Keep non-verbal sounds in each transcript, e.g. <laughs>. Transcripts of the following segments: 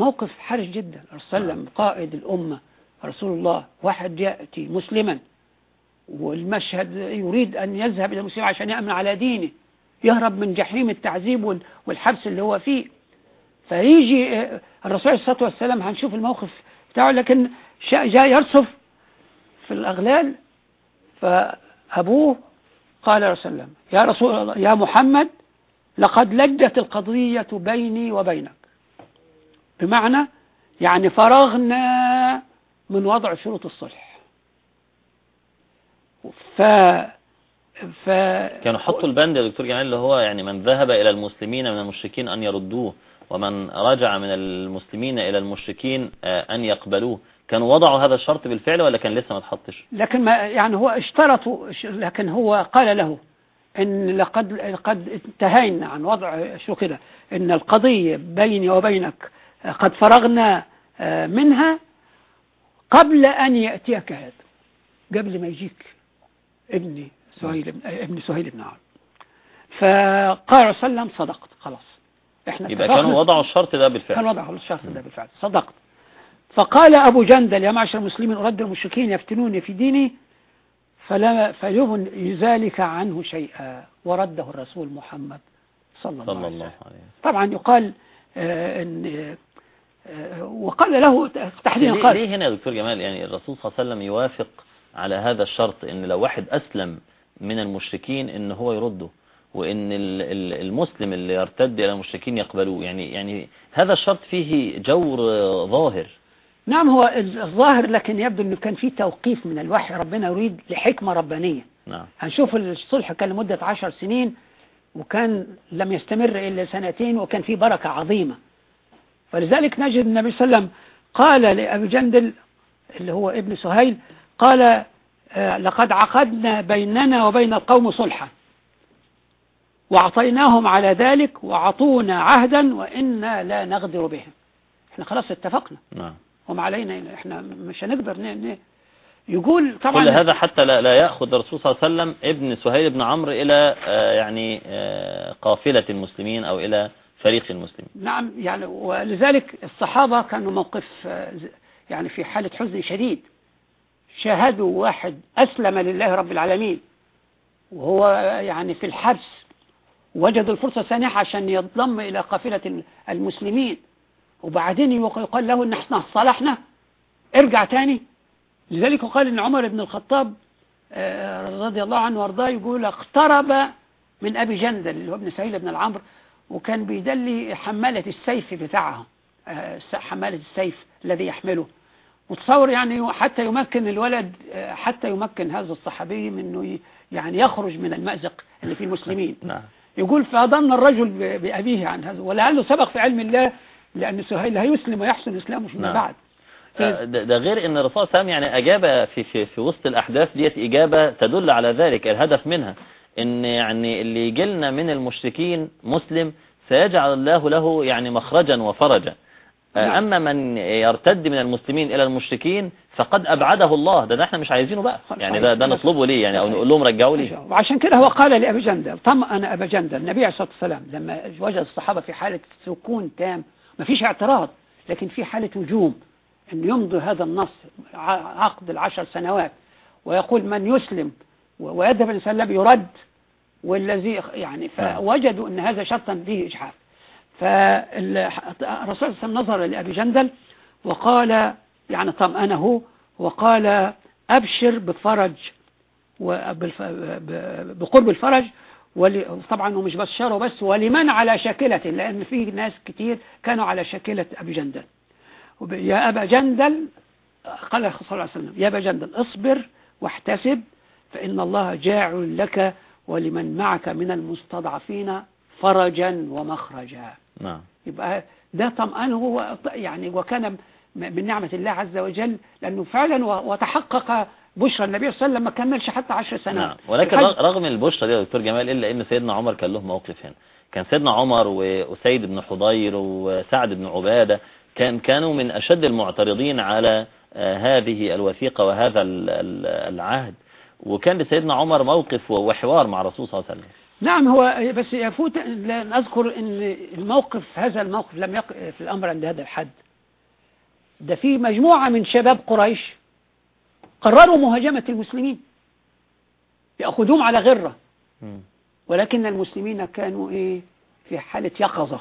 موقف حرج جدا. الرسول صلى الله عليه وسلم قائد الأمة رسول الله واحد يأتي مسلما والمشهد يريد أن يذهب إلى المسلمين عشان يأمن على دينه يهرب من جحيم التعذيب وال- والحبس اللي هو فيه. فيجي الرسول عليه الصلاة والسلام هنشوف الموقف بتاعه لكن جاء يرصف في الأغلال. فأبوه قال يا رسول الله يا رسول الله يا محمد لقد لجت القضية بيني وبينك. بمعنى يعني فرغنا من وضع شروط الصلح. ف ف كانوا حطوا البند يا دكتور جمال اللي هو يعني من ذهب إلى المسلمين من المشركين أن يردوه ومن رجع من المسلمين إلى المشركين آه، أن يقبلوه. كانوا وضعوا هذا الشرط بالفعل ولا كان لسه ما اتحطش؟ لكن ما يعني هو اشترطوا لكن هو قال له إن لقد قد انتهينا عن وضع شو كده إن القضية بيني وبينك قد فرغنا آه، منها قبل أن يأتيك هذا قبل ما يجيك ابني سهيل بن ابن سهيل بن عمرو فقال صلى الله عليه وسلم صدقت خلاص. إحنا يبقى. كانوا وضعوا الشرط ده بالفعل. كان وضعه الشخص ده بالفعل. صدقت. فقال أبو جندل يا معشر المسلمين أرد المشركين يفتنوني في ديني فلا فليغن ذلك عنه شيئا ورده الرسول محمد صلى الله صلى عليه الله وسلم عليه وسلم. طبعا يقال آه، إن آه، وقال له تحديدا قال. ليه هنا يا دكتور جمال؟ يعني الرسول صلى الله عليه وسلم يوافق على هذا الشرط إن لو واحد أسلم من المشركين إن هو يرده وإن ال- ال- المسلم اللي يرتد إلى المشركين يقبلوه. يعني يعني هذا الشرط فيه جور آه، ظاهر. نعم هو الظاهر لكن يبدو إنه كان في توقيف من الوحي ربنا يريد لحكمة ربانية. نعم. هنشوف الصلح كان لمدة عشر سنين وكان لم يستمر إلا سنتين وكان فيه بركة عظيمة. فلذلك نجد النبي صلى الله عليه وسلم قال لأبي جندل اللي هو ابن سهيل قال آه، لقد عقدنا بيننا وبين القوم صلحا. وأعطيناهم على ذلك وعطونا عهدا وإنا لا نغدر بهم. إحنا خلاص اتفقنا. نعم. وما علينا إحنا مش هنقدر. يقول طبعا كل هذا حتى لا, لا يأخذ الرسول صلى الله عليه وسلم ابن سهيل بن عمرو إلى آه، يعني آه، قافلة المسلمين أو إلى فريق المسلمين. نعم يعني ولذلك الصحابة كانوا موقف يعني في حالة حزن شديد. شاهدوا واحد أسلم لله رب العالمين وهو يعني في الحبس وجدوا الفرصة سانحة عشان ينضم إلى قافلة ال- المسلمين. وبعدين يق- يقال له إن إحنا صالحنا ارجع تاني. لذلك يقال إن عمر بن الخطاب آه، رضي الله عنه وأرضاه يقول اقترب من أبي جندل اللي هو ابن سهيل بن العمرو وكان بيدلي حمالة السيف بتاعهم آه، حمالة السيف الذي يحمله. وتصور يعني حتى يمكن الولد آه، حتى يمكن هذا الصحابي من إنه يعني يخرج من المأزق اللي في المسلمين. <laughs> نعم. يقول فأضن الرجل بأبيه عن هذا ولعله سبق في علم الله لأن سهيل هيسلم ويحسن إسلامه فيما نعم. بعد. آه، ده ده غير إن الرسول صلى الله عليه وسلم يعني أجاب في في في وسط الأحداث ديت إجابة تدل على ذلك الهدف منها. إن يعني اللي يجي لنا من المشركين مسلم سيجعل الله له يعني مخرجا وفرجا. نعم. أما من يرتد من المسلمين إلى المشركين فقد أبعده الله. ده, ده إحنا مش عايزينه بقى. يعني ده ده نطلبه ليه؟ يعني أو نقول لهم رجعوا لي. وعشان كده هو قال لأبي جندل طمأن أبا جندل النبي عليه الصلاة والسلام. لما وجد الصحابة في حالة سكون تام ما فيش اعتراض لكن في حالة هجوم أن يمضي هذا النص عقد العشر سنوات ويقول من يسلم ويذهب الإنسان له يرد والذي يعني نعم. فوجدوا أن هذا شرطا فيه إجحاف فالرسول صلى الله عليه وسلم نظر لأبي جندل وقال يعني طمأنه وقال أبشر بفرج بقرب الفرج طبعا ومش بشره بس ولمن على شاكلته لأن في ناس كتير كانوا على شاكلة أبي جندل يا أبا جندل قال صلى الله عليه وسلم يا أبا جندل اصبر واحتسب فإن الله جاعل لك ولمن معك من المستضعفين فرجا ومخرجا. نعم. يبقى ده طمأنه هو يعني وكان من نعمة الله عز وجل لأنه فعلا وتحقق بشرى النبي صلى الله عليه وسلم ما كملش حتى عشر سنوات. نعم. ولكن رغم البشرى دي يا دكتور جمال إلا إن سيدنا عمر كان له موقف هنا. كان سيدنا عمر واسيد بن حضير وسعد بن عبادة كان كانوا من أشد المعترضين على آه، هذه الوثيقة وهذا ال- ال- العهد. وكان لسيدنا عمر موقف وحوار مع الرسول صلى الله عليه وسلم. نعم هو بس يفوت أن أذكر أن الموقف هذا الموقف لم يقف في الأمر عند هذا الحد. ده في مجموعة من شباب قريش قرروا مهاجمة المسلمين يأخذوهم على غرة. ولكن المسلمين كانوا إيه؟ في حالة يقظة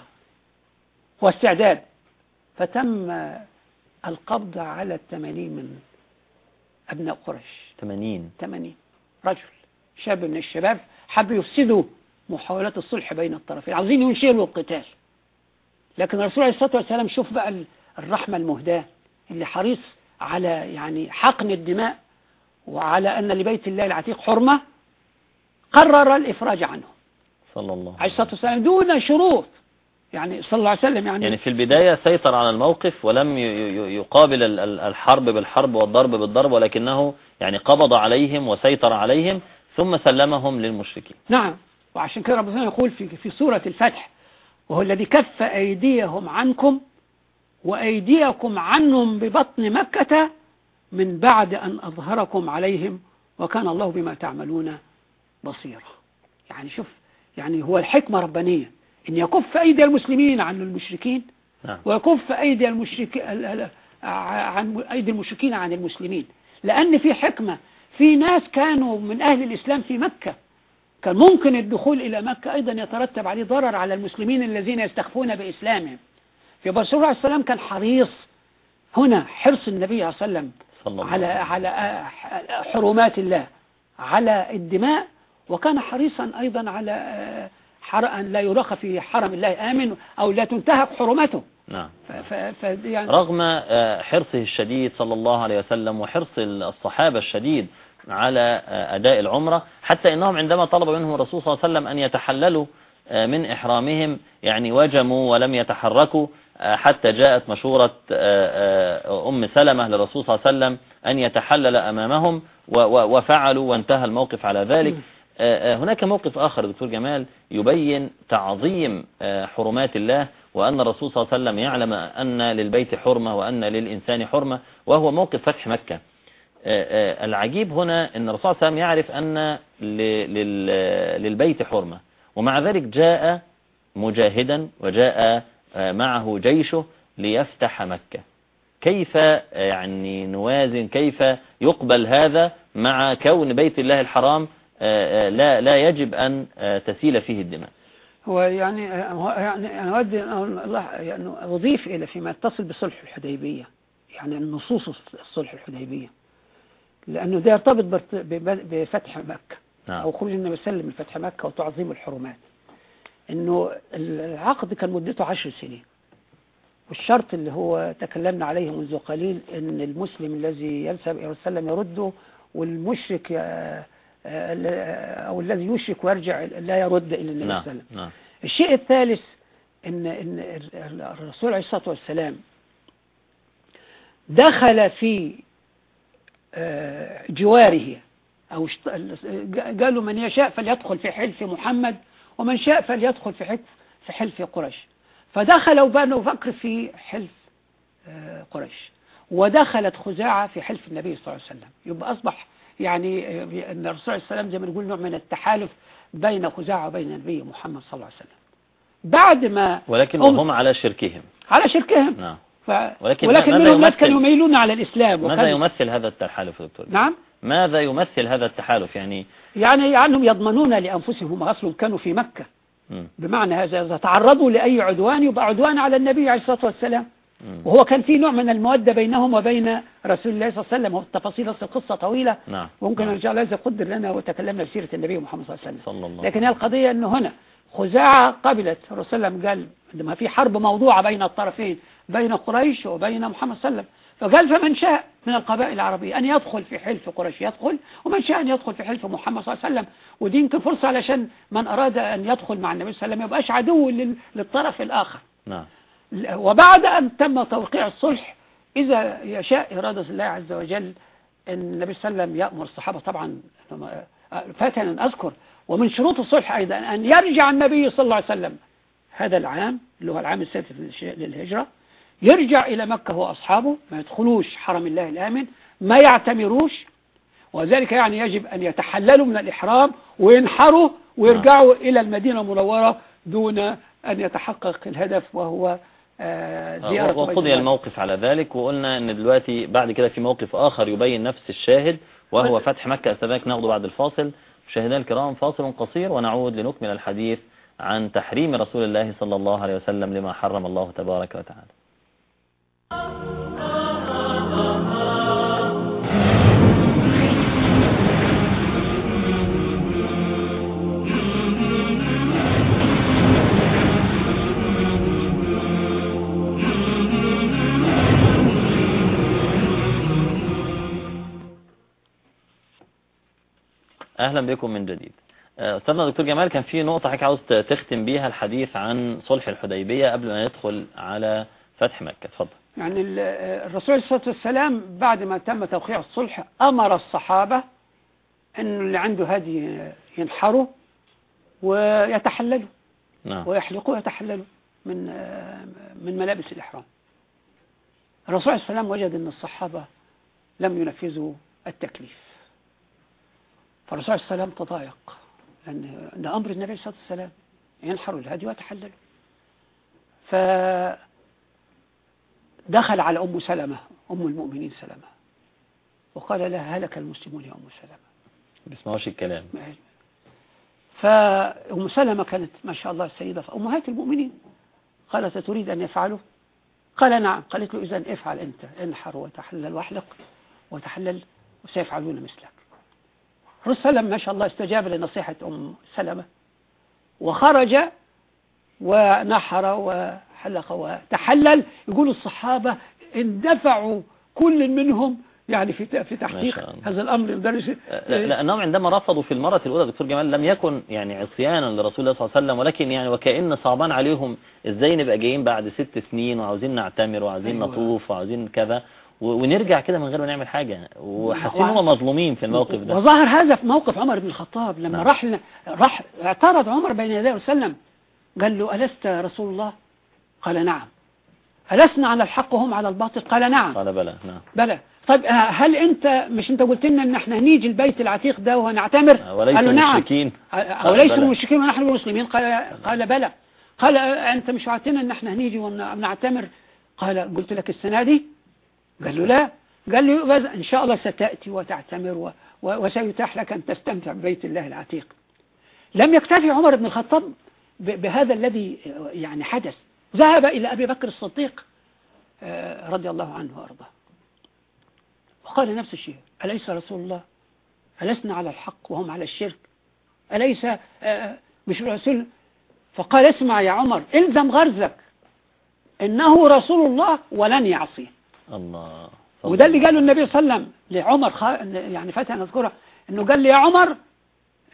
واستعداد. فتم القبض على الثمانين من أبناء قريش. 80 80 رجل شاب من الشباب حبوا يفسدوا محاولات الصلح بين الطرفين. عاوزين ينشئوا القتال. لكن الرسول عليه الصلاة والسلام شوف بقى ال- الرحمة المهداة اللي حريص على يعني حقن الدماء وعلى أن لبيت الله العتيق حرمة قرر الإفراج عنه. صلى الله عليه الصلاة والسلام دون شروط. يعني صلى الله عليه وسلم يعني, يعني في البداية سيطر على الموقف ولم يقابل ال- ال- الحرب بالحرب والضرب بالضرب ولكنه يعني قبض عليهم وسيطر عليهم ثم سلمهم للمشركين. نعم وعشان كده ربنا يقول في في سورة الفتح وهو الذي كف أيديهم عنكم وأيديكم عنهم ببطن مكة من بعد أن أظهركم عليهم وكان الله بما تعملون بصيرا. يعني شوف يعني هو الحكمة ربانية. إن يكف أيدي المسلمين عن المشركين نعم. ويكف أيدي المشركين عن أيدي المشركين عن المسلمين. لأن في حكمة في ناس كانوا من أهل الإسلام في مكة. كان ممكن الدخول إلى مكة أيضا يترتب عليه ضرر على المسلمين الذين يستخفون بإسلامهم. في رسول الله عليه السلام كان حريص هنا حرص النبي عليه وسلم صلى الله على عليه على حرمات الله على الدماء وكان حريصا أيضا على أن لا يرخى في حرم الله آمن أو لا تنتهك حرمته. نعم. ف ف يعني رغم آه، حرصه الشديد صلى الله عليه وسلم وحرص الصحابة الشديد على آه، أداء العمرة حتى إنهم عندما طلب منهم الرسول صلى الله عليه وسلم أن يتحللوا آه، من إحرامهم يعني وجموا ولم يتحركوا حتى جاءت مشورة أم سلمة للرسول صلى الله عليه وسلم أن يتحلل أمامهم وفعلوا وانتهى الموقف على ذلك. هناك موقف آخر دكتور جمال يبين تعظيم آه، حرمات الله وأن الرسول صلى الله عليه وسلم يعلم أن للبيت حرمة وأن للإنسان حرمة وهو موقف فتح مكة. آه، آه، العجيب هنا أن الرسول صلى الله عليه وسلم يعرف أن للبيت حرمة ومع ذلك جاء مجاهدا وجاء آه، معه جيشه ليفتح مكة. كيف آه، يعني نوازن كيف يقبل هذا مع كون بيت الله الحرام آه، آه، لا لا يجب أن آه، تسيل فيه الدماء. هو يعني هو يعني أنا أود أن يعني أضيف إلى فيما يتصل بصلح الحديبية يعني النصوص الصلح الحديبية لأنه ده يرتبط بفتح مكة نعم. أو خروج النبي صلى الله عليه وسلم من فتح مكة وتعظيم الحرمات. إنه العقد كان مدته عشر سنين والشرط اللي هو تكلمنا عليه منذ قليل إن المسلم الذي ينسب إلى وسلم يرده والمشرك أو الذي يشرك ويرجع لا يرد إلى النبي صلى الله نعم عليه وسلم نعم الشيء الثالث ان ان الرسول عليه الصلاه والسلام دخل في آه، جواره اشت- قالوا من يشاء فليدخل في حلف محمد ومن شاء فليدخل في حلف في حلف قريش فدخلوا بنو بكر في حلف آه، قريش ودخلت خزاعة في حلف النبي صلى الله عليه وسلم يبقى أصبح يعني آه، أن الرسول عليه السلام زي ما نقول نوع من التحالف بين خزاعة وبين النبي محمد صلى الله عليه وسلم. بعد ما ولكن وهم على شركهم. على شركهم. نعم. ف... ولكن ولكن ماذا منهم ناس؟ كانوا يميلون على الإسلام. ماذا وكان... يمثل هذا التحالف يا دكتور؟ نعم. ماذا يمثل هذا التحالف؟ يعني يعني أنهم يضمنون لأنفسهم هم أصلهم كانوا في مكة. مم. بمعنى هذا إذا تعرضوا لأي عدوان يبقى عدوان على النبي عليه الصلاة والسلام. وهو كان في نوع من المودة بينهم وبين رسول الله صلى الله عليه وسلم والتفاصيل أصل القصة طويلة. نعم. ممكن نعم. إن شاء الله إذا قدر لنا وتكلمنا في سيرة النبي محمد صلى الله عليه وسلم. الله لكن هي القضية أنه هنا خزاعة قبلت. الرسول قال عندما في حرب موضوعة بين الطرفين بين قريش وبين محمد صلى الله عليه وسلم. فقال فمن شاء من القبائل العربية أن يدخل في حلف قريش يدخل. ومن شاء أن يدخل في حلف محمد صلى الله عليه وسلم. ودي يمكن فرصة علشان من أراد أن يدخل مع النبي صلى الله عليه وسلم يبقاش عدو لل- للطرف الآخر. نعم. وبعد أن تم توقيع الصلح إذا يشاء إرادة الله عز وجل أن النبي صلى الله عليه وسلم يأمر الصحابة. طبعا فاتنا أن أذكر. ومن شروط الصلح أيضا أن يرجع النبي صلى الله عليه وسلم. هذا العام اللي هو العام السادس للهجرة يرجع إلى مكة هو أصحابه ما يدخلوش حرم الله الآمن ما يعتمروش. وذلك يعني يجب أن يتحللوا من الإحرام وينحروا ويرجعوا إلى المدينة المنورة دون أن يتحقق الهدف وهو زيارة وقضي بيت الله. الموقف على ذلك وقلنا إن دلوقتي بعد كده في موقف آخر يبين نفس الشاهد وهو فتح مكة استاذنك ناخده بعد الفاصل مشاهدينا الكرام فاصل قصير ونعود لنكمل الحديث عن تحريم رسول الله صلى الله عليه وسلم لما حرم الله تبارك وتعالى أهلا بكم من جديد. آه، أستاذنا دكتور جمال كان في نقطة حضرتك عاوز تختم بيها الحديث عن صلح الحديبية قبل ما ندخل على فتح مكة. اتفضل. يعني ال- الرسول عليه الصلاة والسلام بعد ما تم توقيع الصلح أمر الصحابة أن اللي عنده هدي ينحروا ويتحللوا. نعم. ويحلقوا ويتحللوا من من ملابس الإحرام. الرسول عليه السلام وجد أن الصحابة لم ينفذوا التكليف. فالرسول عليه السلام تضايق لأن ده أمر النبي صلى الله عليه وسلم ينحروا الهدي ويتحللوا فدخل على أم سلمة أم المؤمنين سلمة وقال لها هلك المسلمون يا أم سلمة. بيسمعوش الكلام. فأم سلمة كانت ما شاء الله السيدة أمهات المؤمنين قالت تريد أن يفعلوا؟ قال نعم. قالت له إذن افعل أنت انحر وتحلل واحلق وتحلل وسيفعلون مثلك. الرسول صلى الله عليه وسلم ما شاء الله استجاب لنصيحة أم سلمة وخرج ونحر وحلق وتحلل يقول الصحابة اندفعوا كل منهم يعني في في تحقيق. هذا الأمر لدرجة لا- لأنهم عندما رفضوا في المرة الأولى دكتور جمال لم يكن يعني عصيانا لرسول الله صلى الله عليه وسلم ولكن يعني وكأن صعبان عليهم إزاي نبقى جايين بعد ست سنين وعاوزين نعتمر وعاوزين أيوة. نطوف وعاوزين كذا ونرجع كده من غير ما نعمل حاجة. وحاسين هم مظلومين في الموقف ده. وظهر هذا في موقف عمر بن الخطاب. لما نعم. راح لنا راح اعترض عمر بين يديه وسلم. قال له ألست رسول الله؟ قال نعم. ألسنا على الحق وهم على الباطل؟ قال نعم. قال بلى. نعم. بلى. طيب آه، هل أنت مش أنت قلت لنا إن إحنا نيجي البيت العتيق ده وهنعتمر وليسوا قال له نعم. مشركين. أو ليسوا بلى. مشركين ونحن المسلمين. قال قال بلى. قال آه، أنت مش وعدتنا إن إحنا هنيجي ون- ونعتمر قال قلت لك السنة دي قال له لا. قال له إن شاء الله ستأتي وتعتمر وسيتاح لك أن تستمتع ببيت الله العتيق. لم يكتفي عمر بن الخطاب بهذا الذي آه، يعني حدث. ذهب إلى أبي بكر الصديق آه، رضي الله عنه وأرضاه. وقال نفس الشيء أليس رسول الله؟ ألسنا على الحق وهم على الشرك؟ أليس آه، مش رسول؟ فقال اسمع يا عمر الزم غرزك إنه رسول الله ولن يعصيه. الله. وده اللي قاله النبي صلى الله عليه وسلم لعمر خ... يعني فتح نذكرها إنه قال لي يا عمر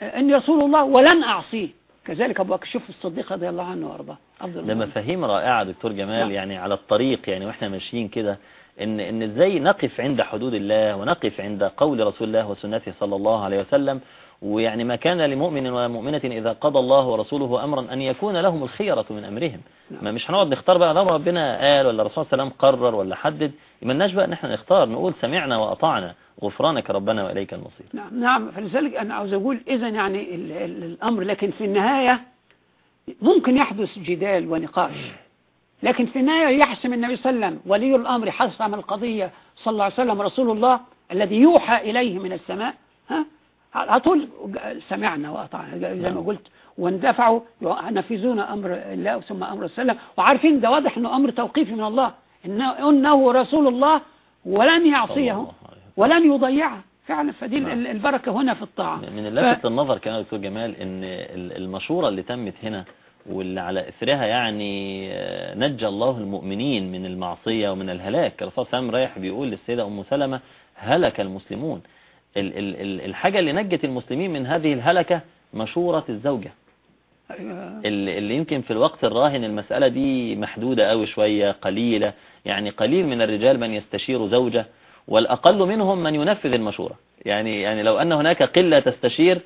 آه، إني رسول الله ولن أعصيه. كذلك أبو بكر شوف الصديق رضي الله عنه وأرضاه. افضل ده. مفاهيم رائعة دكتور جمال نعم. يعني على الطريق يعني وإحنا ماشيين كده ان إن إزاي نقف عند حدود الله ونقف عند قول رسول الله وسنته صلى الله عليه وسلم. ويعني ما كان لمؤمن ولا مؤمنة إذا قضى الله ورسوله أمرا أن يكون لهم الخيرة من أمرهم. نعم. ما مش هنقعد نختار بقى لما ربنا قال ولا الرسول صلى الله عليه وسلم قرر ولا حدد. يمناش بقى ان إحنا نختار نقول سمعنا وأطعنا غفرانك ربنا وإليك المصير. نعم نعم. فلذلك أنا عاوز أقول إذا يعني ال ال الأمر لكن في النهاية ممكن يحدث جدال ونقاش. لكن في النهاية يحسم النبي صلى الله عليه وسلم ولي الأمر حسم القضية صلى الله عليه وسلم رسول الله الذي يوحى إليه من السماء. ها؟ على طول سمعنا وأطعنا زي ما نعم. قلت واندفعوا ينفذون أمر الله ثم أمر السلام وعارفين ده واضح أنه أمر توقيفي من الله. إنه, إنه رسول الله ولن يعصيه. ولن يضيعها فعلا فدي نعم. ال- البركة هنا في الطاعة من اللافت للنظر كمان يا دكتور جمال إن ال- المشورة اللي تمت هنا واللي على إثرها يعني آه، نجى الله المؤمنين من المعصية ومن الهلاك الرسول صلى الله عليه وسلم رايح بيقول للسيدة أم سلمة هلك المسلمون ال- ال- ال- الحاجة اللي نجت المسلمين من هذه الهلكة مشورة الزوجة أيوة. اللي اللي يمكن في الوقت الراهن المسألة دي محدودة قوي شوية قليلة يعني قليل من الرجال من يستشير زوجة والأقل منهم من ينفذ المشورة. يعني يعني لو أن هناك قلة تستشير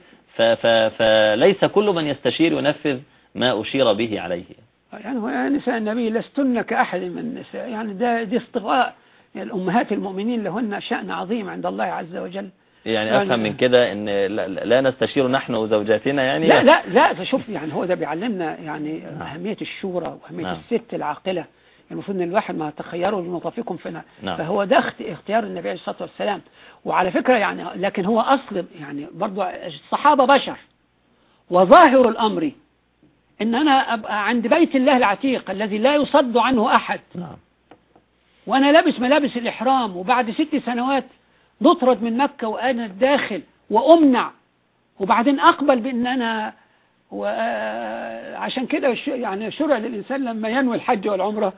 فليس كل من يستشير ينفذ ما أشير به عليه. يعني هو يا نساء النبي لستن كأحد من النساء يعني ده دي اصطفاء الأمهات المؤمنين لهن شأن عظيم عند الله عز وجل. يعني يعني- أفهم من كده أن لا, نستشير نحن وزوجاتنا يعني؟ لا لا لا فشوف يعني هو ده بيعلمنا يعني أهمية الشورى وأهمية نعم. الست العاقلة. المفروض إن الواحد ما تخيره لنطفكم فينا نعم. فهو ده اخت- اختيار النبي عليه الصلاة والسلام. وعلى فكرة يعني لكن هو أصل يعني برضو الصحابة بشر. وظاهر الأمر إن أنا أبقى عند بيت الله العتيق الذي لا يصد عنه أحد. نعم. وأنا لابس ملابس الإحرام وبعد ست سنوات نطرد من مكة وأنا داخل وأمنع. وبعدين أقبل بإن أنا و- آه، عشان كده يعني شرع للإنسان لما ينوي الحج والعمرة يقول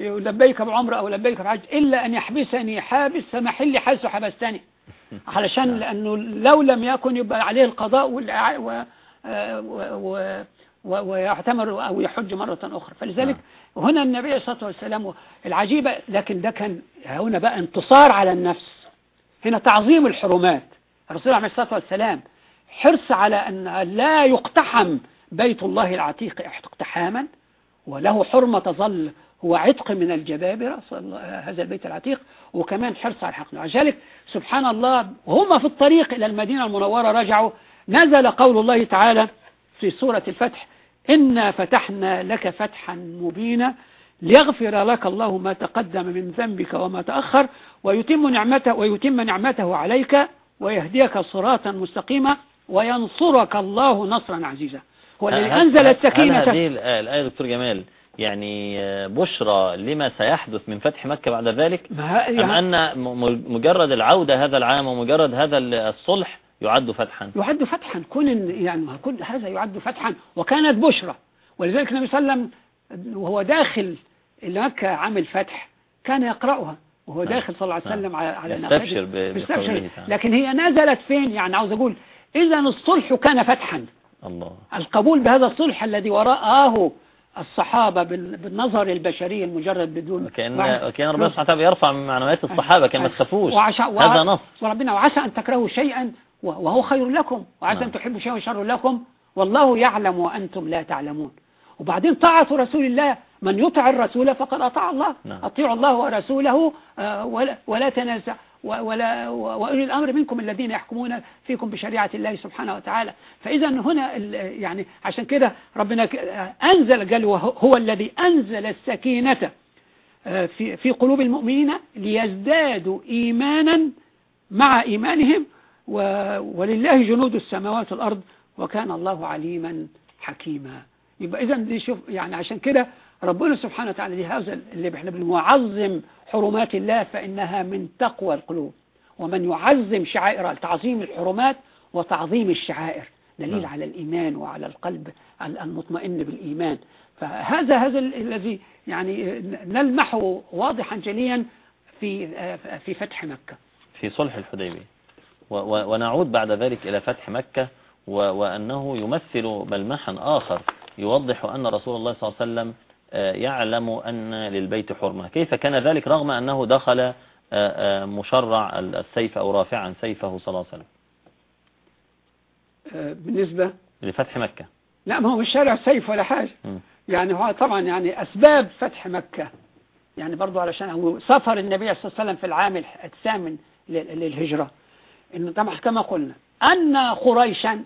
لبيك بعمره أو لبيك بحج إلا أن يحبسني حابس فمحلي حيث حبستني. <laughs> علشان لأنه لو لم يكن يبقى عليه القضاء و و- و- و- ويعتمر أو يحج مرة أخرى. فلذلك هنا النبي عليه الصلاه والسلام العجيبة لكن ده كان هنا بقى انتصار على النفس. هنا تعظيم الحرمات. الرسول عليه الصلاة والسلام حرص على أن لا يقتحم بيت الله العتيق اقتحاما وله حرمة تظل هو عتق من الجبابرة هذا البيت العتيق وكمان حرص على الحق لذلك سبحان الله وهم في الطريق إلى المدينة المنورة رجعوا. نزل قول الله تعالى في سورة الفتح إنا فتحنا لك فتحا مبينا ليغفر لك الله ما تقدم من ذنبك وما تأخر ويتم نعمته ويتم نعمته عليك ويهديك صراطا مستقيما وينصرك الله نصرا عزيزا. هو الذي أنزل السكينة. هل هذه الآية الآية دكتور جمال يعني آه، بشرى لما سيحدث من فتح مكة بعد ذلك؟ ما أم يعني أن مجرد العودة هذا العام ومجرد هذا ال- الصلح يعد فتحا؟ يعد فتحا. كون يعني كل هذا يعد فتحا. وكانت بشرى. ولذلك النبي صلى الله عليه وسلم وهو داخل مكة عام الفتح كان يقرأها. وهو نعم. داخل صلى الله عليه نعم. وسلم على على يستبشر. بقوله. لكن هي نزلت فين؟ يعني عاوز أقول إذا الصلح كان فتحا. الله. القبول بهذا الصلح الذي وراءه الصحابة بال- بالنظر البشري المجرد بدون وكأن وكأن ربنا سبحانه وتعالى يرفع من معنويات الصحابة كما تخافوش. وعشا وع- هذا نص. وربنا وعسى أن تكرهوا شيئا وهو خير لكم. وعسى نعم. أن تحبوا شيئا شر لكم. والله يعلم وأنتم لا تعلمون. وبعدين طاعة رسول الله. من يطع الرسول فقد أطاع الله. نعم. أطيعوا الله ورسوله آه، ولا, ولا تنازع. و- ولا وأولي الأمر منكم الذين يحكمون فيكم بشريعة الله سبحانه وتعالى. فإذا هنا يعني عشان كده ربنا أنزل قال هو الذي أنزل السكينة آه، في في قلوب المؤمنين ليزدادوا إيمانا مع إيمانهم ولله جنود السماوات والأرض وكان الله عليما حكيما. يبقى إذا شوف يعني عشان كده ربنا سبحانه وتعالى دي هذا اللي إحنا بنعظم حرمات الله فإنها من تقوى القلوب. ومن يعظم شعائر تعظيم الحرمات وتعظيم الشعائر. دليل نعم. على الإيمان وعلى القلب المطمئن بالإيمان. فهذا هذا ال- الذي يعني نلمحه واضحا جليا في في فتح مكة. في صلح الحديبية. ونعود بعد ذلك إلى فتح مكة. وأنه يمثل ملمحا آخر يوضح أن رسول الله صلى الله عليه وسلم يعلم أن للبيت حرمة. كيف كان ذلك رغم أنه دخل آه، آه، مشرع السيف أو رافعا سيفه صلى الله عليه وسلم؟ بالنسبة؟ لفتح مكة. لا ما هو مش شارع سيف ولا حاجة. م. يعني هو طبعا يعني أسباب فتح مكة. يعني برضو علشان هو سفر النبي صلى الله عليه وسلم في العام الثامن لل- للهجرة. إنه طبعا كما قلنا أن قريشا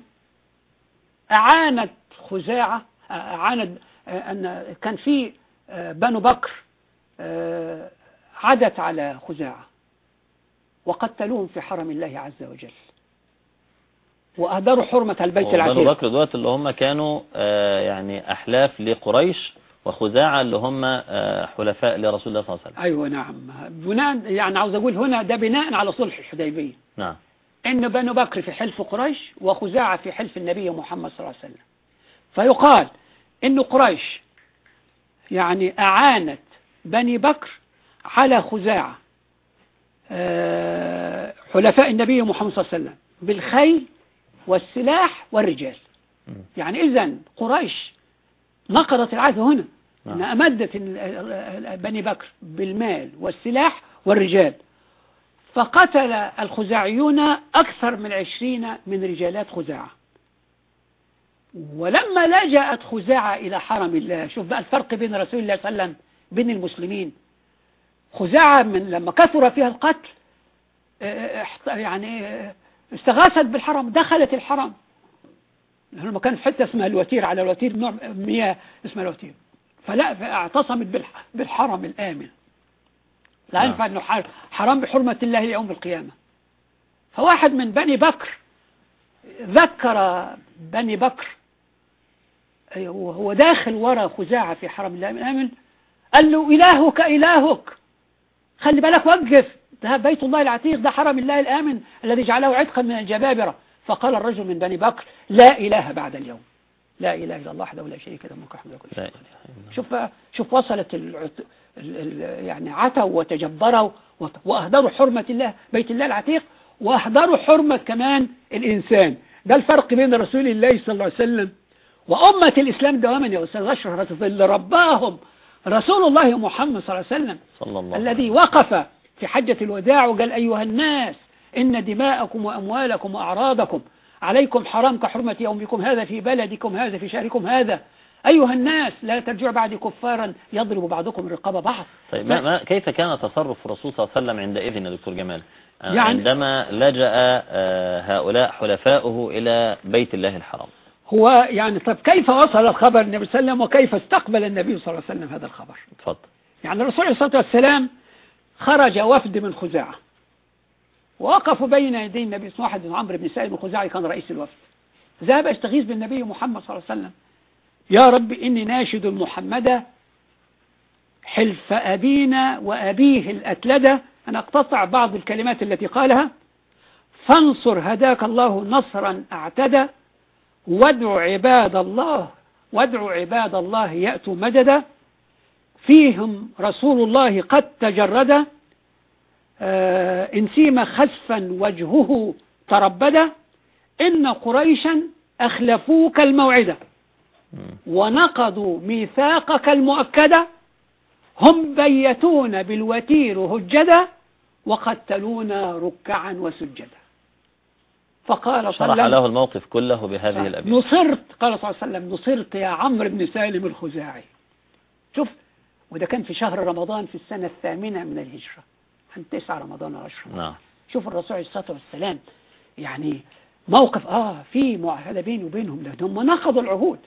أعانت خزاعة أعانت آه، أن كان في آه، بنو بكر آه، عدت على خزاعة وقتلوهم في حرم الله عز وجل. وأهدروا حرمة البيت العتيق. بكر دوت اللي هم كانوا آه، يعني أحلاف لقريش وخزاعة اللي هم آه، حلفاء لرسول الله صلى الله عليه وسلم. أيوة نعم. بناء يعني عاوز أقول هنا ده بناء على صلح الحديبية. نعم. إن بنو بكر في حلف قريش وخزاعة في حلف النبي محمد صلى الله عليه وسلم. فيقال إن قريش. يعني أعانت بني بكر على خزاعة. آه، حلفاء النبي محمد صلى الله عليه وسلم بالخيل والسلاح والرجال. يعني إذا قريش نقضت العهد هنا. نعم. أنها أمدت بني بكر بالمال والسلاح والرجال. فقتل الخزاعيون أكثر من عشرين من رجالات خزاعة. ولما لجأت خزاعة إلى حرم الله شوف بقى الفرق بين رسول الله صلى الله عليه وسلم بين المسلمين. خزاعة من لما كثر فيها القتل آه، احت- يعني آه، استغاثت بالحرم دخلت الحرم. لما كان في حتة اسمها الوتير على الوتير نوع مياه اسمها الوتير. فلا فاعتصمت بالح- بالحرم الآمن. لا نعم. ينفع أنه حرام بحرمة الله يوم القيامة. فواحد من بني بكر ذكر بني بكر وهو داخل وراء خزاعة في حرم الله الآمن قال له إلهك إلهك. خلي بالك وقف. ده بيت الله العتيق ده حرم الله الآمن الذي جعله عتقا من الجبابرة. فقال الرجل من بني بكر لا إله بعد اليوم. لا إله إلا الله وحده لا شريك له ملك الحمد لله الله. شوف شوف وصلت. ال... يعني عتوا وتجبروا وت- وأهدروا حرمة الله بيت الله العتيق وأهدروا حرمة كمان الإنسان. ده الفرق بين رسول الله صلى الله عليه وسلم وأمة الإسلام دواما يا أستاذ أشرف اللي رباهم رسول الله محمد صلى الله عليه وسلم صلى الله الذي وقف في حجة الوداع وقال أيها الناس إن دماءكم وأموالكم وأعراضكم عليكم حرام كحرمة يومكم هذا في بلدكم هذا في شهركم هذا. أيها الناس لا ترجعوا بعد كفارا يضرب بعضكم رقاب بعض. طيب ما ما كيف كان تصرف الرسول صلى الله عليه وسلم عندئذ يا دكتور جمال؟ يعني- عندما لجأ آه، هؤلاء حلفاؤه إلى بيت الله الحرام. هو يعني طب كيف وصل الخبر النبي صلى الله عليه وسلم وكيف استقبل النبي صلى الله عليه وسلم هذا الخبر؟ اتفضل. يعني الرسول عليه الصلاة والسلام خرج وفد من خزاعة. ووقفوا بين يدي النبي اسمه واحد بن عمرو بن سالم الخزاعي كان رئيس الوفد. ذهب يستغيث بالنبي محمد صلى الله عليه وسلم يا رب إني ناشد محمدا حلف أبينا وأبيه الأتلدة. أنا أقتطع بعض الكلمات التي قالها. فانصر هداك الله نصرا أعتدى. وادع عباد الله وادع عباد الله يأتوا مددا فيهم رسول الله قد تجرد آه، إن سيم خسفا وجهه تربدا إن قريشا أخلفوك الموعدة. ونقضوا ميثاقك المؤكدة هم بيتون بالوتير هجدا وقتلونا ركعا وسجدا فقال شرح صلى له الموقف كله بهذه الأبيات. نصرت قال صلى الله عليه وسلم نصرت يا عمرو بن سالم الخزاعي. شوف وده كان في شهر رمضان في السنة الثامنة من الهجرة عن تسعة رمضان وعشرة نعم. شوف الرسول عليه الصلاة والسلام يعني موقف آه في معاهدة بيني وبينهم لأن هم نقضوا العهود.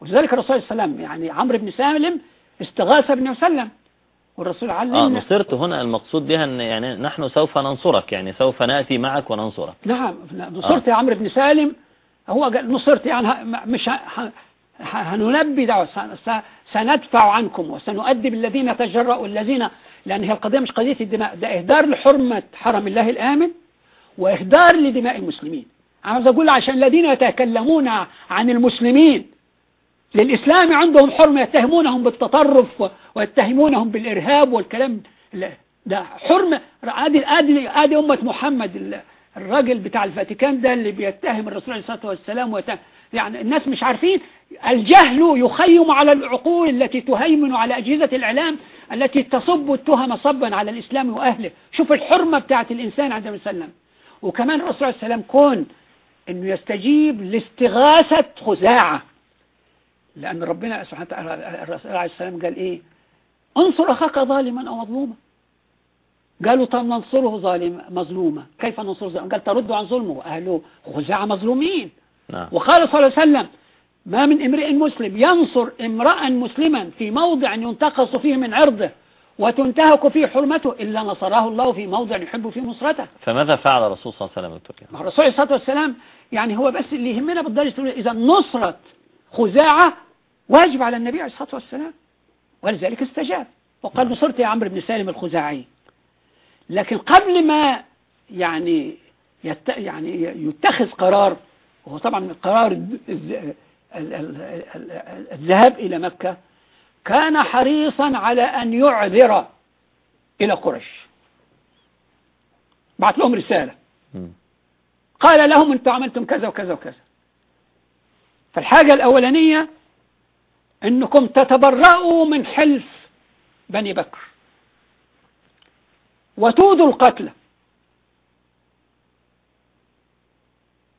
ولذلك الرسول عليه السلام يعني عمرو بن سالم استغاث صلى الله عليه وسلم. والرسول آه علمنا نصرت هنا المقصود بها أن يعني نحن سوف ننصرك يعني سوف نأتي معك وننصرك. نعم نصرت يا عمرو بن سالم هو نصرت يعني مش هنلبي دعوة سندفع عنكم وسنؤدب الذين تجرؤوا الذين لأن هي القضية مش قضية الدماء ده إهدار لحرمة حرم الله الآمن وإهدار لدماء المسلمين. عاوز أقول عشان الذين يتكلمون عن المسلمين للإسلام عندهم حرمة يتهمونهم بالتطرف ويتهمونهم بالإرهاب والكلام لا، ده حرمة. ادي ادي ادي أمة محمد ال- الراجل بتاع الفاتيكان ده اللي بيتهم الرسول عليه الصلاة والسلام يعني الناس مش عارفين. الجهل يخيم على العقول التي تهيمن على أجهزة الإعلام التي تصب التهم صبا على الإسلام وأهله. شوف الحرمة بتاعت الإنسان عند النبي صلى الله عليه وسلم وكمان الرسول عليه السلام كون إنه يستجيب لاستغاثة خزاعة. لأن ربنا سبحانه وتعالى الرسول عليه السلام قال إيه؟ انصر أخاك ظالما أو مظلوما. قالوا طب ننصره ظالم مظلوما. كيف ننصره ظالما؟ قال ترد عن ظلمه. أهله خزاعة مظلومين. نعم. وقال صلى الله عليه وسلم ما من امرئ مسلم ينصر امرأ مسلما في موضع ينتقص فيه من عرضه وتنتهك فيه حرمته إلا نصره الله في موضع يحب فيه نصرته. فماذا فعل الرسول صلى الله عليه وسلم؟ دكتور جمال؟ مع الرسول عليه والسلام يعني هو بس اللي يهمنا بالدرجة الأولى إذا نصرة خزاعة واجب على النبي عليه الصلاة والسلام. ولذلك استجاب. وقال نصرت يا عمرو بن سالم الخزاعي. لكن قبل ما يعني يت يعني يتخذ قرار وهو طبعا قرار الذ- الذ- ال- ال- ال- ال- الذهاب إلى مكة كان حريصا على أن يعذر إلى قريش. بعت لهم رسالة. قال لهم أنتم عملتم كذا وكذا وكذا. فالحاجة الأولانية أنكم تتبرأوا من حلف بني بكر. وتودوا القتلى.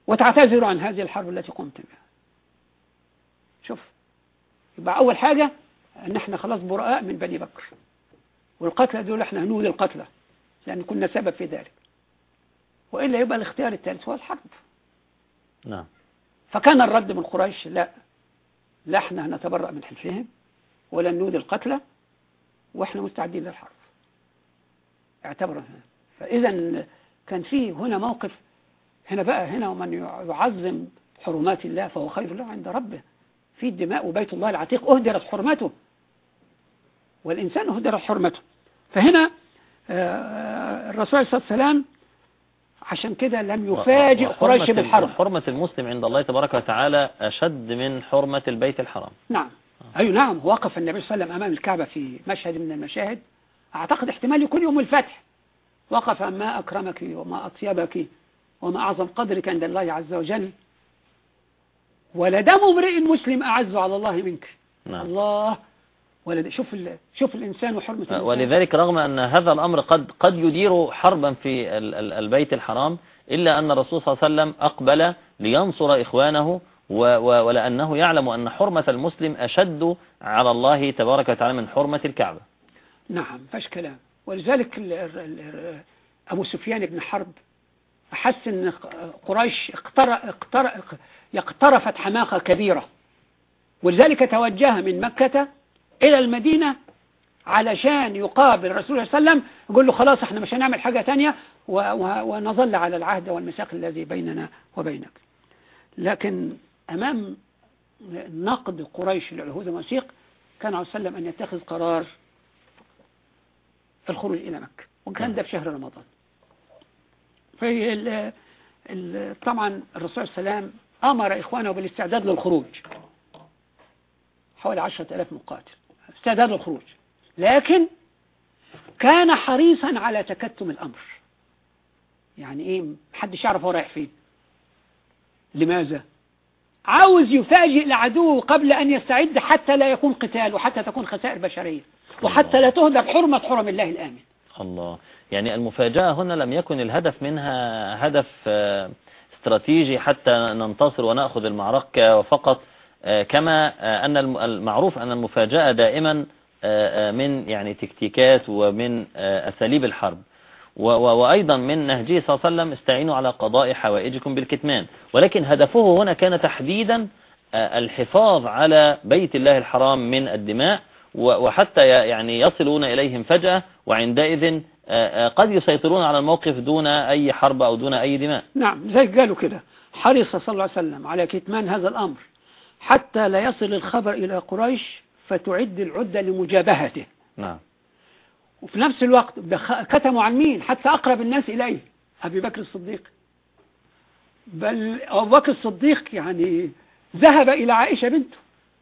وتعتذروا عن هذه الحرب التي قمتم بها. شوف يبقى أول حاجة أن إحنا خلاص براء من بني بكر. والقتلى دول إحنا هنود القتلى لأن كنا سبب في ذلك. وإلا يبقى الاختيار الثالث هو الحرب. نعم. فكان الرد من قريش لا لا إحنا هنتبرأ من حلفهم ولن نودي القتلى وإحنا مستعدين للحرب. اعتبروا هنا فاذا كان في هنا موقف هنا بقى هنا ومن يعظم حرمات الله فهو خير له عند ربه. في الدماء وبيت الله العتيق أهدرت حرمته والإنسان أهدرت حرمته. فهنا آه، الرسول عليه الصلاة والسلام عشان كده لم يفاجئ قريش بالحرب. حرمة المسلم عند الله تبارك وتعالى أشد من حرمة البيت الحرام. نعم. أي نعم وقف النبي صلى الله عليه وسلم أمام الكعبة في مشهد من المشاهد. أعتقد احتمال يكون يوم الفتح. وقف ما أكرمك وما أطيبك وما أعظم قدرك عند الله عز وجل. ولدم امرئ مسلم أعز على الله منك. نعم. الله ولد شوف ال... شوف الإنسان وحرمة الإنسان. ولذلك رغم أن هذا الأمر قد قد يدير حربا في ال- ال- البيت الحرام إلا أن الرسول صلى الله عليه وسلم أقبل لينصر إخوانه و- و- ولأنه يعلم أن حرمة المسلم أشد على الله تبارك وتعالى من حرمة الكعبة. نعم فاش كلام. ولذلك ال... ال... ال... أبو سفيان بن حرب أحس أن قريش اقتر... اقتر... اقترفت حماقة كبيرة. ولذلك توجه من مكة إلى المدينة علشان يقابل الرسول صلى الله عليه وسلم يقول له خلاص إحنا مش هنعمل حاجة تانية. ونظل على العهد والميثاق الذي بيننا وبينك لكن أمام نقد قريش للعهود والمواثيق كان عليه وسلم أن يتخذ قرار الخروج إلى مكة وكان ده في شهر رمضان في ال... طبعا الرسول صلى الله عليه وسلم أمر إخوانه بالاستعداد للخروج حوالي عشرة ألاف مقاتل استعداد للخروج. لكن كان حريصا على تكتم الأمر. يعني إيه؟ محدش يعرف هو رايح فين. لماذا؟ عاوز يفاجئ العدو قبل أن يستعد حتى لا يكون قتال وحتى تكون خسائر بشرية وحتى لا تهدر حرمة حرم الله الآمن. الله. يعني المفاجأة هنا لم يكن الهدف منها هدف آه، استراتيجي حتى ننتصر ونأخذ المعركة وفقط آه، كما آه، أن الم- المعروف أن المفاجأة دائما آه، آه، من يعني تكتيكات ومن آه، أساليب الحرب. وأيضا من نهجه صلى الله عليه وسلم استعينوا على قضاء حوائجكم بالكتمان. ولكن هدفه هنا كان تحديدا آه، الحفاظ على بيت الله الحرام من الدماء وحتى يعني يصلون إليهم فجأة وعندئذ آه، آه، قد يسيطرون على الموقف دون أي حرب أو دون أي دماء. نعم زي قالوا كده حرص صلى الله عليه وسلم على كتمان هذا الأمر. حتى لا يصل الخبر إلى قريش فتعد العدة لمجابهته. نعم. وفي نفس الوقت كتموا عن مين؟ حتى أقرب الناس إليه أبي بكر الصديق. بل أبو بكر الصديق يعني ذهب إلى عائشة بنته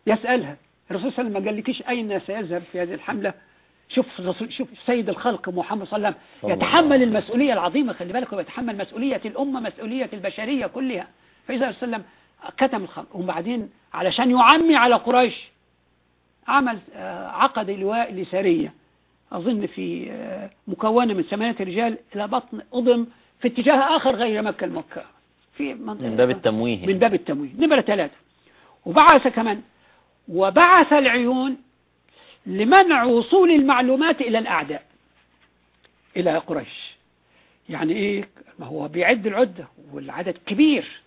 يسألها. الرسول صلى الله عليه وسلم ما قالكيش أين سيذهب في هذه الحملة؟ شوف شوف سيد الخلق محمد صلى الله عليه وسلم. يتحمل المسؤولية العظيمة خلي بالك هو يتحمل مسؤولية الأمة مسؤولية البشرية كلها. فإذا الرسول صلى الله عليه وسلم كتم الخلق وبعدين علشان يعمي على قريش عمل آه، عقد لواء لسارية. أظن في آه، مكونة من ثمانية رجال إلى بطن أضم في اتجاه آخر غير مكة المكة. في منطقة من باب التمويه من باب التمويه. نمرة ثلاثة. وبعث كمان وبعث العيون لمنع وصول المعلومات إلى الأعداء إلى قريش. يعني إيه؟ ما هو بيعد العدة والعدد كبير.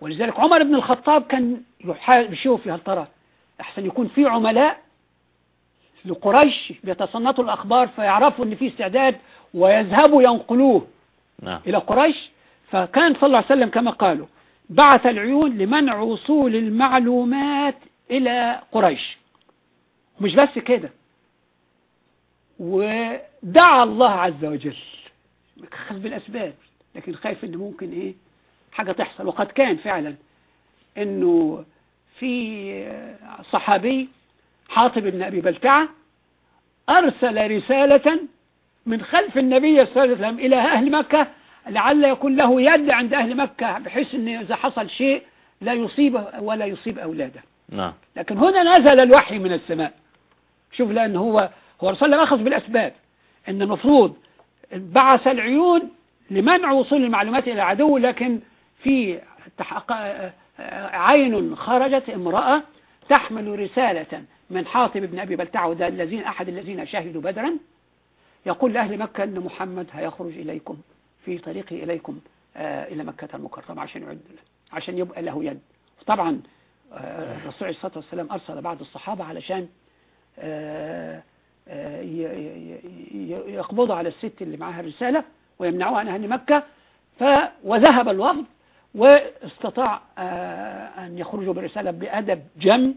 ولذلك عمر بن الخطاب كان يشوف يا هل ترى أحسن يكون في عملاء لقريش بيتصنتوا الأخبار فيعرفوا أن في استعداد ويذهبوا ينقلوه نعم. إلى قريش. فكان صلى الله عليه وسلم كما قالوا بعث العيون لمنع وصول المعلومات إلى قريش. مش بس كده. ودعا الله عز وجل. خاف بالأسباب لكن خايف إن ممكن إيه؟ حاجة تحصل. وقد كان فعلا إنه في صحابي حاطب بن أبي بلتعة أرسل رسالة من خلف النبي صلى الله عليه وسلم إلى أهل مكة لعل يكون له يد عند أهل مكة بحيث أن إذا حصل شيء لا يصيبه ولا يصيب أولاده. نعم. لكن هنا نزل الوحي من السماء. شوف لأن هو هو رسول الله أخذ بالأسباب. أن المفروض بعث العيون لمنع وصول المعلومات إلى العدو لكن في عين خرجت امرأة تحمل رسالة من حاطب بن أبي بلتعة وده الذين أحد الذين شهدوا بدرا يقول لأهل مكة أن محمد هيخرج إليكم في طريقه إليكم آه، إلى مكة المكرمة عشان يعد عشان يبقى له يد. طبعا آه، الرسول عليه الصلاة والسلام أرسل بعض الصحابة علشان آه، يقبضوا على الست اللي معاها الرسالة ويمنعوها عن أهل مكة وذهب الوفد واستطاع آه، أن يخرجوا برسالة بأدب جم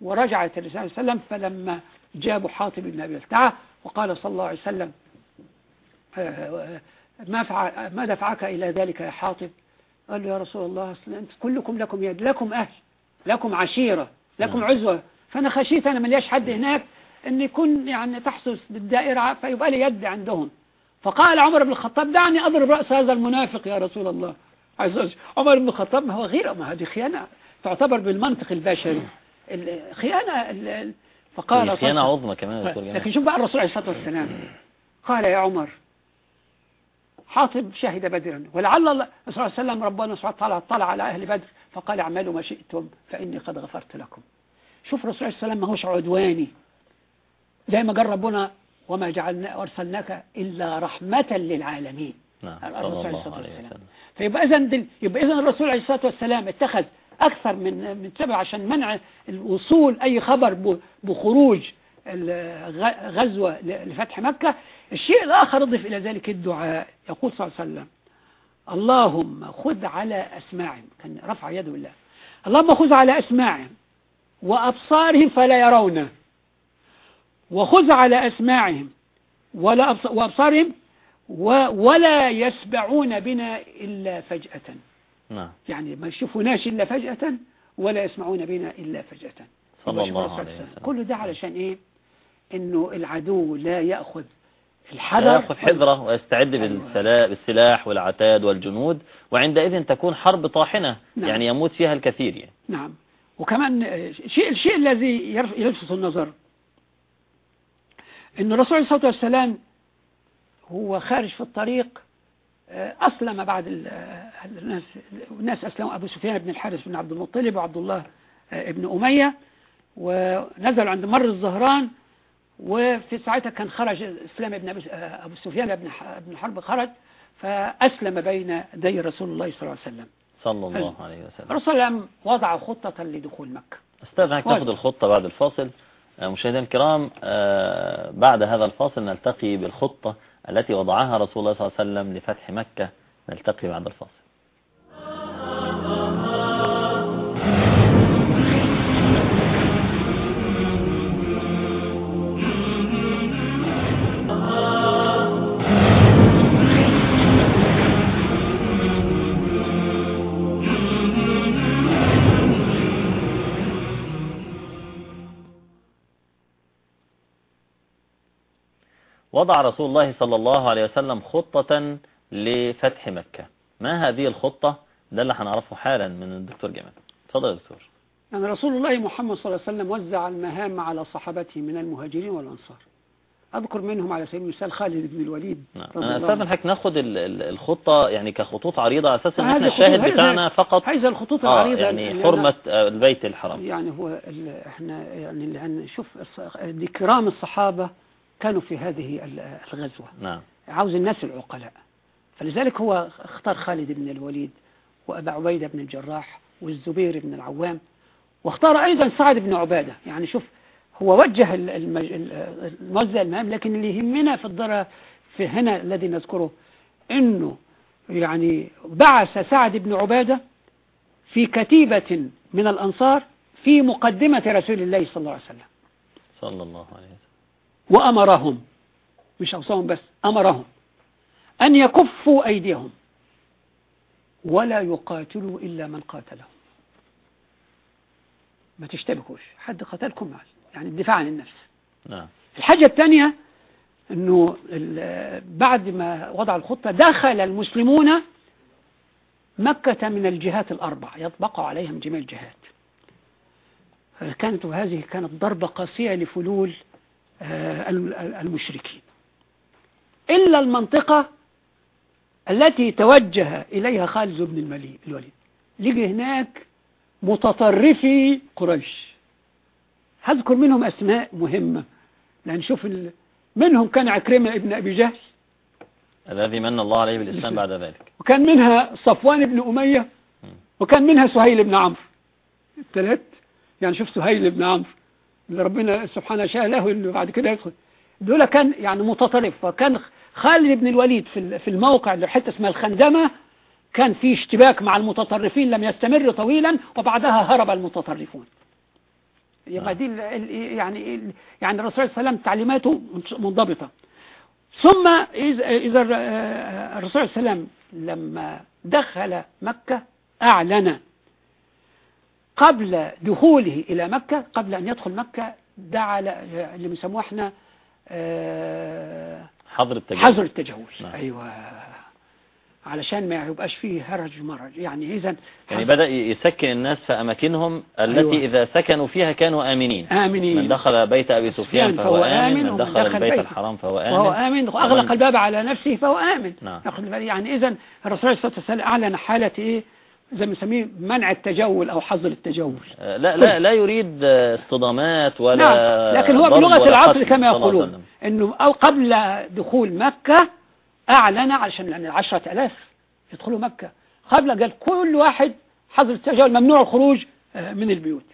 ورجعت الرسالة صلى الله عليه وسلم فلما جابوا حاطب بن أبي بلتعة وقال صلى الله عليه وسلم آه، ما فعل ما دفعك إلى ذلك يا حاطب؟ قال له يا رسول الله أنت كلكم لكم يد لكم أهل لكم عشيرة لكم نعم. عزوة. فأنا خشيت أنا ملياش حد هناك أن يكون يعني تحسس بالدائرة فيبقى لي يد عندهم. فقال عمر بن الخطاب دعني أضرب رأس هذا المنافق يا رسول الله. عايز عمر بن الخطاب ما هو غيره ما هذه خيانة. تعتبر بالمنطق البشري. الخيانة ال- ال- فقال خيانة عظمى كمان لكن شوف بقى الرسول عليه الصلاة والسلام. قال يا عمر حاطب شهد بدرا ولعل الله صلى الله عليه وسلم ربنا سبحانه وتعالى اطلع على أهل بدر فقال اعملوا ما شئتم فإني قد غفرت لكم. شوف الرسول عليه السلام ما هوش عدواني. زي ما قال ربنا وما جعلنا أرسلناك إلا رحمة للعالمين. نعم الرسول صلى عليه الله الصلاة عليه والسلام. فيبقى إذا دل... يبقى إذا الرسول عليه الصلاة والسلام اتخذ أكثر من من سبب عشان منع الوصول أي خبر. بخروج الغ- غزوة ل- لفتح مكة. الشيء الآخر اضف إلى ذلك الدعاء. يقول صلى الله عليه وسلم اللهم خذ على أسماعهم. كان رفع يده بالله. اللهم خذ على أسماعهم وأبصارهم فلا يرونه وخذ على أسماعهم ولا أبص- وأبصارهم ولا يسمعون بنا إلا فجأة. نعم. يعني ما يشوفوناش إلا فجأة ولا يسمعون بنا إلا فجأة. صلى الله عليه صلى الله عليه وسلم. كل ده علشان إيه؟ إنه العدو لا يأخذ لا الحذر يأخذ حذرة ويستعد بالسلا- بالسلاح والعتاد والجنود وعندئذ تكون حرب طاحنة. نعم. يعني يموت فيها الكثير يعني. نعم. وكمان آه، شيء الشيء الذي يلفت النظر أن الرسول عليه الصلاة والسلام هو خارج في الطريق آه، أسلم بعد آه، الناس الناس أسلموا أبو سفيان بن الحارث بن عبد المطلب وعبد الله آه، بن أمية ونزلوا عند مر الزهران وفي ساعتها كان خرج إسلام بن أبو سفيان بن حرب خرج فأسلم بين يدي رسول الله صلى الله عليه وسلم. صلى الله عليه وسلم. الرسول وضع خطة لدخول مكة. استاذنك واجب. ناخذ الخطة بعد الفاصل. مشاهدينا الكرام آه، بعد هذا الفاصل نلتقي بالخطة التي وضعها رسول الله صلى الله عليه وسلم لفتح مكة. نلتقي بعد الفاصل. وضع رسول الله صلى الله عليه وسلم خطة لفتح مكة. ما هذه الخطة؟ ده اللي هنعرفه حالا من الدكتور جمال. اتفضل يا دكتور. يعني رسول الله محمد صلى الله عليه وسلم وزع المهام على صحابته من المهاجرين والأنصار. أذكر منهم على سبيل المثال خالد بن الوليد نعم. استاذن عنه. حضرتك ناخد ال- ال- الخطة يعني كخطوط عريضة إحنا خطوط- الشاهد بتاعنا فقط هذه الخطوط آه العريضة يعني حرمة أنا- آه، البيت الحرام. يعني هو إحنا يعني لأن شوف دي كرام الصحابة كانوا في هذه ال- الغزوة. نعم. عاوز الناس العقلاء. فلذلك هو اختار خالد بن الوليد وأبا عبيدة بن الجراح والزبير بن العوام واختار أيضا سعد بن عبادة. يعني شوف هو وجه الموزع المهام لكن اللي يهمنا في الضرر في هنا الذي نذكره إنه يعني بعث سعد بن عبادة في كتيبة من الأنصار في مقدمة رسول الله صلى الله عليه وسلم. صلى الله عليه وسلم. وأمرهم. مش أوصاهم بس أمرهم أن يكفوا أيديهم ولا يقاتلوا إلا من قاتلهم. ما تشتبكوش حد قتلكم يعني الدفاع عن النفس. نعم. الحاجة الثانية أنه بعد ما وضع الخطة دخل المسلمون مكة من الجهات الأربع يطبق عليهم جميع الجهات. كانت هذه كانت ضربة قاسية لفلول المشركين. إلا المنطقة التي توجه إليها خالد بن الوليد. لقي هناك متطرفي قريش. هذكر منهم أسماء مهمة. لأن شوف ال... منهم كان عكرمة ابن أبي جهل الذي من الله عليه بالإسلام بعد ذلك. وكان منها صفوان بن أمية. وكان منها سهيل بن عمرو. الثلاث. يعني شوف سهيل بن عمرو. اللي ربنا سبحانه شاء له إنه بعد كده يدخل. دول كان يعني متطرف وكان خالد بن الوليد في في الموقع اللي حتة اسمها الخندمة كان في اشتباك مع المتطرفين لم يستمر طويلا وبعدها هرب المتطرفون. يبقى دي يعني يعني الرسول صلى الله عليه وسلم تعليماته منضبطة. ثم إذا الر- آه، الرسول صلى الله عليه وسلم لما دخل مكة أعلن قبل دخوله إلى مكة قبل أن يدخل مكة دعا اللي بنسموه إحنا آه، حظر التجاوز. حظر التجاوز. نعم. أيوة. علشان ما يبقاش فيه هرج ومرج يعني إذا يعني بدأ يسكن الناس في أماكنهم التي أيوة. إذا سكنوا فيها كانوا آمنين. آمنين. من دخل بيت أبي سفيان فهو آمن من دخل البيت بيته. الحرام فهو وهو آمن آمن وأغلق الباب على نفسه فهو آمن. نعم. يعني إذا الرسول عليه الصلاة والسلام أعلن حالة إيه؟ زي ما نسميه منع التجول أو حظر التجول. آه، لا لا لا يريد آه، اصطدامات ولا نعم لكن هو بلغة العصر كما يقولون. أنه أو قبل دخول مكة أعلن علشان عشرة ألاف يدخلوا مكة. قبل قال كل واحد حظر التجول ممنوع الخروج آه، من البيوت.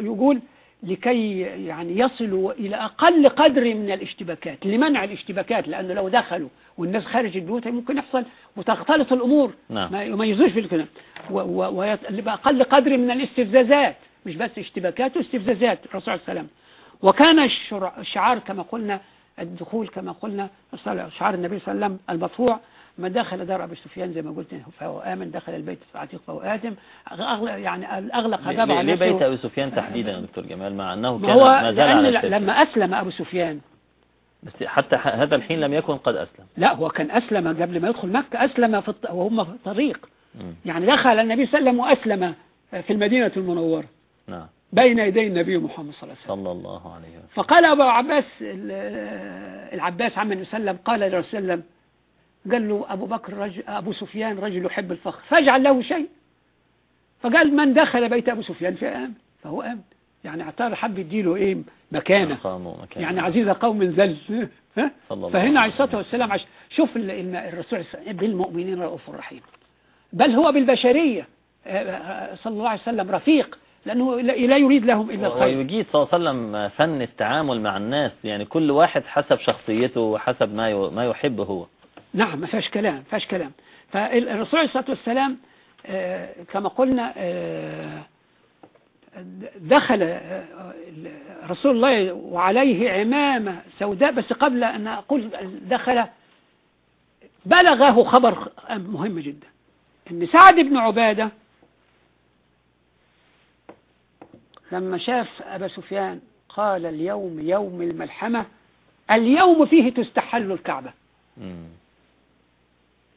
يقول لكي يعني يصلوا إلى أقل قدر من الاشتباكات لمنع الاشتباكات لأنه لو دخلوا والناس خارج البيوت ممكن يحصل وتختلط الأمور نعم. ما يميزوش في الكلام بأقل قدر من الاستفزازات مش بس اشتباكات واستفزازات الرسول صلى الله عليه وسلم وكان الشعار كما قلنا الدخول كما قلنا شعار النبي صلى الله عليه وسلم المرفوع ما دخل دار أبي سفيان زي ما قلت فهو آمن دخل البيت عتيق فهو اثم اغلق يعني ليه- بابه ليه ليه بيت أبي سفيان تحديدا يا دكتور جمال مع أنه كان هو ما زال على لما أسلم أبو سفيان. بس حتى هذا الحين لم يكن قد أسلم. لا هو كان أسلم قبل ما يدخل مكة أسلم في الط... وهم في الطريق. يعني دخل النبي صلى الله عليه وسلم وأسلم في المدينة المنورة. نعم. بين يدي النبي محمد صلى الله عليه وسلم. صلى الله عليه وسلم. فقال أبو عباس ال- العباس عم النبي صلى الله عليه وسلم قال للرسول صلى الله قال له أبو بكر رجل أبو سفيان رجل يحب الفخر فاجعل له شيء. فقال من دخل بيت أبو سفيان؟ فآمن فهو آمن. يعني اعتبر حب يديله إيه؟ مكانة. يعني عزيز قوم ذل فهنا عليه الصلاة والسلام عش... شوف الرسول بالمؤمنين رؤوف رحيم. بل هو بالبشرية. آه، آه، صلى الله عليه وسلم رفيق لأنه لا يريد لهم إلا الخير. ويجيد صلى الله عليه وسلم فن التعامل مع الناس. يعني كل واحد حسب شخصيته وحسب ما ما يحب هو. نعم ما فيهاش كلام ما فيهاش كلام. فالرسول عليه الصلاة والسلام آه، كما قلنا آه، دخل آه، رسول الله وعليه عمامة سوداء بس قبل أن أقول دخل بلغه خبر مهم جدا. أن سعد بن عبادة لما شاف أبا سفيان قال اليوم يوم الملحمة اليوم فيه تستحل الكعبة.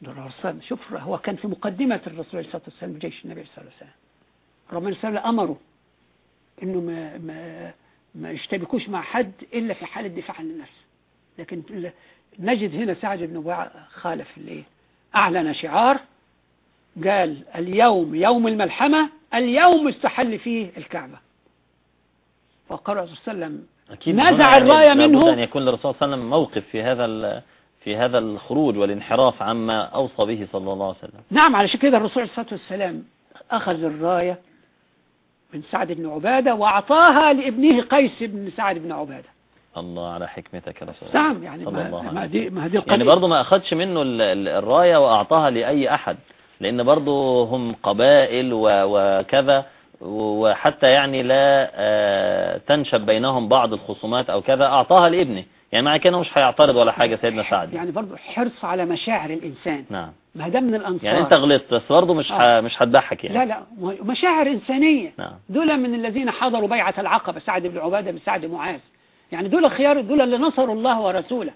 الرسول شوف هو كان في مقدمة الرسول صلى الله عليه وسلم بجيش النبي صلى الله عليه وسلم. ربنا صلى الله عليه وسلم أمره إنه ما ما ما يشتبكوش مع حد إلا في حالة دفاع عن النفس. لكن نجد هنا سعد بن وع- خالف الايه أعلن شعار قال اليوم يوم الملحمة اليوم استحل فيه الكعبة. وقال الرسول صلى الله عليه وسلم نزع الراية منه. أن يكون للرسول صلى الله عليه وسلم موقف في هذا ال- في هذا الخروج والانحراف عما أوصى به صلى الله عليه وسلم. نعم علشان كده الرسول عليه الصلاة والسلام أخذ الراية من سعد بن عبادة وأعطاها لابنه قيس بن سعد بن عبادة. الله على حكمتك يا رسول الله. نعم يعني صلى الله ما, ما. دي ما دي يعني برضه ما أخدش منه ال- ال- الراية وأعطاها لأي أحد لأن برضه هم قبائل وكذا وحتى يعني لا آه، تنشب بينهم بعض الخصومات أو كذا أعطاها لابنه. يعني معنى كده مش هيعترض ولا حاجة سيدنا سعد. يعني برضه حرص على مشاعر الإنسان. نعم. ما ده من الأنصار. يعني أنت غلطت بس برضه مش آه. ح- مش هتضحك يعني. لا لا مشاعر إنسانية. نعم. دول من الذين حضروا بيعة العقبة سعد بن عبادة بن سعد معاذ. يعني دول خيار دول اللي نصروا الله ورسوله.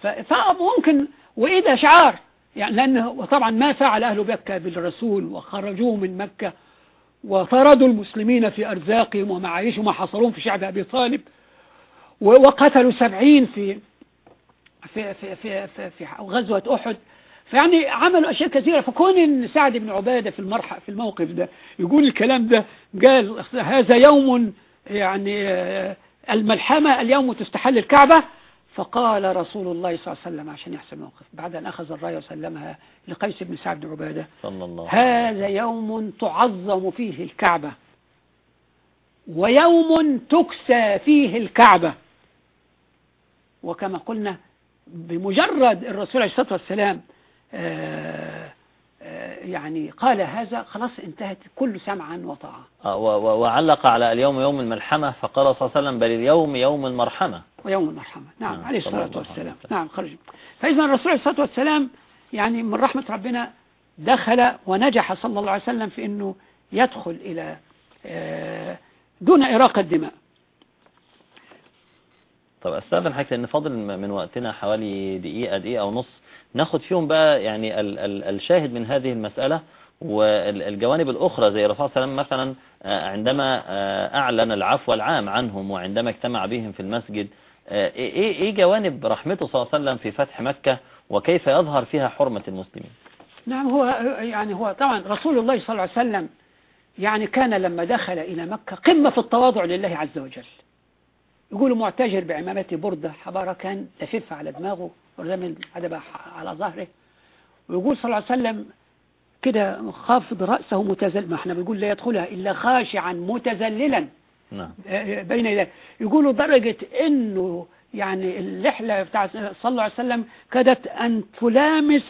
ف- فممكن وإيه ده شعار يعني لأنه وطبعا ما فعل أهل مكة بالرسول وخرجوه من مكة وطردوا المسلمين في أرزاقهم ومعايشهم وحصروهم في شعب أبي طالب. وقتلوا سبعين في في في في, في, في غزوة أحد. فيعني عملوا أشياء كثيرة. فكون إن سعد بن عبادة في المرحة في الموقف ده يقول الكلام ده قال هذا يوم يعني آه، الملحمة اليوم تستحل الكعبة. فقال رسول الله صلى الله عليه وسلم عشان يحسن الموقف بعد أن أخذ الراية وسلمها لقيس بن سعد بن عبادة. صلى الله. هذا يوم تعظم فيه الكعبة. ويوم تكسى فيه الكعبة. وكما قلنا بمجرد الرسول عليه الصلاة والسلام آه، آه، يعني قال هذا خلاص انتهت كل سمعا وطاعة. آه، وعلق على اليوم يوم الملحمة فقال صلى الله عليه وسلم بل اليوم يوم المرحمة. ويوم المرحمة. نعم نعم، عليه الصلاة والسلام. نعم خرج. فإذا الرسول عليه الصلاة والسلام يعني من رحمة ربنا دخل ونجح صلى الله عليه وسلم في أنه يدخل إلى دون إراقة دماء طب أستاذن حضرتك لأن فاضل من وقتنا حوالي دقيقة دقيقة ونص ناخد فيهم بقى يعني ال ال الشاهد من هذه المسألة والجوانب الأخرى زي الرسول صلى الله عليه وسلم مثلا آه، عندما آه، أعلن العفو العام عنهم وعندما اجتمع بهم في المسجد آه، إيه إيه جوانب رحمته صلى الله عليه وسلم في فتح مكة وكيف يظهر فيها حرمة المسلمين؟ نعم هو يعني هو طبعا رسول الله صلى الله عليه وسلم يعني كان لما دخل إلى مكة قمة في التواضع لله عز وجل. يقولوا معتجر بعمامته بردة حبارة كان لفف على دماغه ورمل عدبة على ظهره. ويقول صلى الله عليه وسلم كده خافض رأسه متزل ما إحنا بنقول لا يدخلها إلا خاشعا متزللا. نعم. بين يديه. يقولوا درجة إنه يعني اللحلة بتاع صلى الله عليه وسلم كادت أن تلامس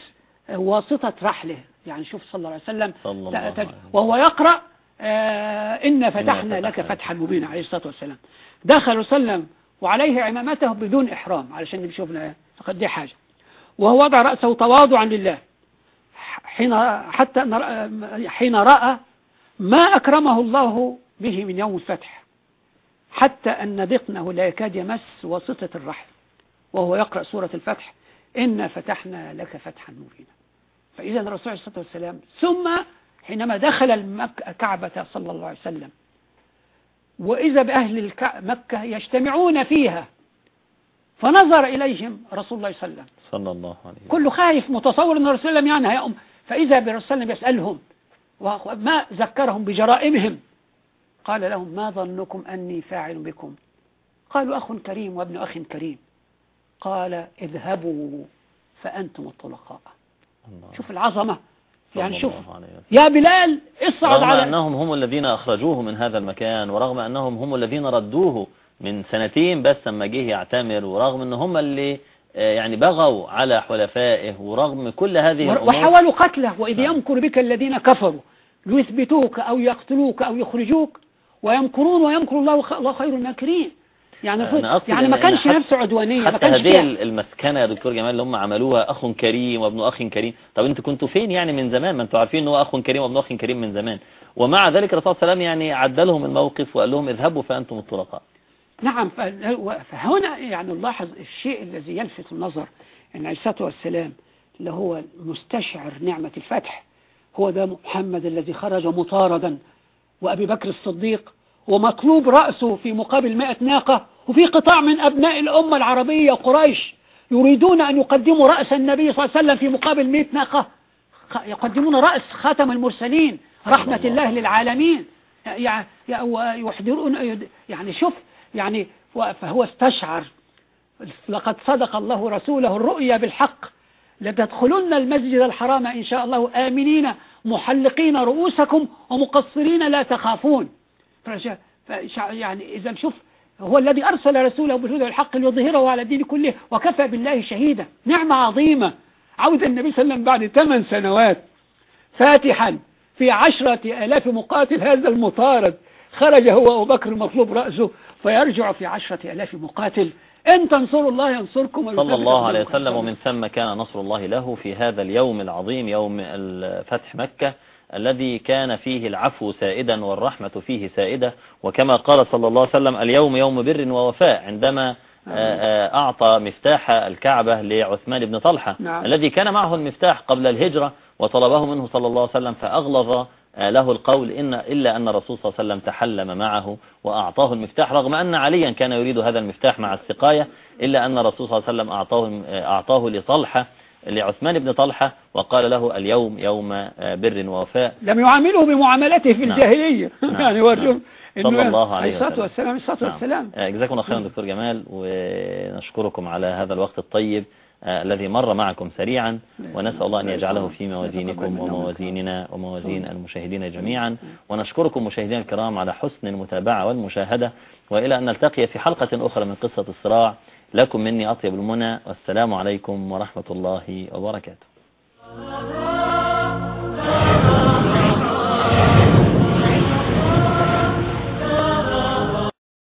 واسطة رحله. يعني شوف صلى الله عليه وسلم صلى الله عليه وسلم. وهو يقرأ آه إن فتحنا لك. فتحا مبينا عليه الصلاة والسلام. دخل وسلم وعليه عمامته بدون إحرام علشان نشوفنا فقد دي حاجة. وهو وضع رأسه تواضعا لله. حين حتى حين رأى ما أكرمه الله به من يوم الفتح حتى أن ذقنه لا يكاد يمس واسطة الرحل وهو يقرأ سورة الفتح إنا فتحنا لك فتحا مبينا. فإذا الرسول عليه الصلاة والسلام ثم حينما دخل الكعبة صلى الله عليه وسلم وإذا بأهل مكة يجتمعون فيها. فنظر إليهم رسول الله صلى الله عليه وسلم. صلى الله عليه وسلم. كله خايف متصور إن الرسول صلى الله يعني هيقوم فإذا بالرسول صلى الله يسألهم وما ذكرهم بجرائمهم قال لهم ما ظنكم أني فاعل بكم؟ قالوا أخ كريم وابن أخ كريم. قال اذهبوا فأنتم الطلقاء. الله. شوف العظمة. صلى يعني شوف. يا بلال اصعد رغم على أنهم هم الذين أخرجوه من هذا المكان ورغم أنهم هم الذين ردوه من سنتين بس لما جه يعتمر ورغم أن هم اللي آه، يعني بغوا على حلفائه ورغم كل هذه الأمور وحاولوا قتله وإذ نعم. يمكر بك الذين كفروا ليثبتوك أو يقتلوك أو يخرجوك ويمكرون ويمكر الله الله خير الماكرين يعني أنا أقصد يعني ما كانش نفسه عدوانية ما حتى كانش هذه المسكنة يا دكتور جمال اللي هم عملوها أخ كريم وابن أخ كريم. طب أنتوا كنتوا فين يعني من زمان؟ ما أنتوا عارفين أن هو أخ كريم وابن أخ كريم من زمان. ومع ذلك الرسول صلى الله عليه وسلم يعني عدلهم الموقف وقال لهم اذهبوا فأنتم الطلقاء نعم فهنا يعني نلاحظ الشيء الذي يلفت النظر أن عليه الصلاة والسلام اللي هو مستشعر نعمة الفتح. هو ده محمد الذي خرج مطاردا. وأبي بكر الصديق ومطلوب رأسه في مقابل مائة ناقة وفي قطاع من أبناء الأمة العربية قريش يريدون أن يقدموا رأس النبي صلى الله عليه وسلم في مقابل مائة ناقة. يقدمون رأس خاتم المرسلين رحمة الله. للعالمين. يع- يع- ويحضرون يعني شوف يعني فهو استشعر. لقد صدق الله رسوله الرؤيا بالحق. لتدخلن المسجد الحرام إن شاء الله آمنين محلقين رؤوسكم ومقصرين لا تخافون. يعني إذا شوف هو الذي أرسل رسوله بالهدى والحق ليظهره على الدين كله وكفى بالله شهيدا. نعمة عظيمة. عود النبي صلى الله عليه وسلم بعد ثمان سنوات فاتحا في عشرة آلاف مقاتل. هذا المطارد. خرج هو أبو بكر المطلوب رأسه فيرجع في عشرة آلاف مقاتل. إن تنصروا الله ينصركم صلى الله عليه. وسلم. ومن ثم كان نصر الله له في هذا اليوم العظيم يوم فتح مكة. الذي كان فيه العفو سائدا والرحمة فيه سائدة. وكما قال صلى الله عليه وسلم اليوم يوم بر ووفاء عندما آه، آه، أعطى مفتاح الكعبة لعثمان بن طلحة نعم. الذي كان معه المفتاح قبل الهجرة وطلبه منه صلى الله عليه وسلم فأغلظ آه، له القول إن إلا أن الرسول صلى الله عليه وسلم تحلم معه وأعطاه المفتاح رغم أن عليا كان يريد هذا المفتاح مع السقاية إلا أن الرسول صلى الله عليه وسلم أعطاه, أعطاه لطلحة. لعثمان بن طلحة وقال له اليوم يوم آه، بر ووفاء. لم يعامله بمعاملته في نعم. الجاهلية. <laughs> نعم. يعني ورجل نعم. صلى الله عليه الصلاة وسلم. والسلام الصلاة نعم. والسلام. آه، جزاكم الله خيرا دكتور جمال. ونشكركم على هذا الوقت الطيب آه، الذي مر معكم سريعا. ونسأل الله أن يجعله في موازينكم وموازيننا وموازين المشاهدين جميعا. ونشكركم مشاهدينا الكرام على حسن المتابعة والمشاهدة. وإلى أن نلتقي في حلقة أخرى من قصة الصراع. لكم مني أطيب المنى والسلام عليكم ورحمة الله وبركاته.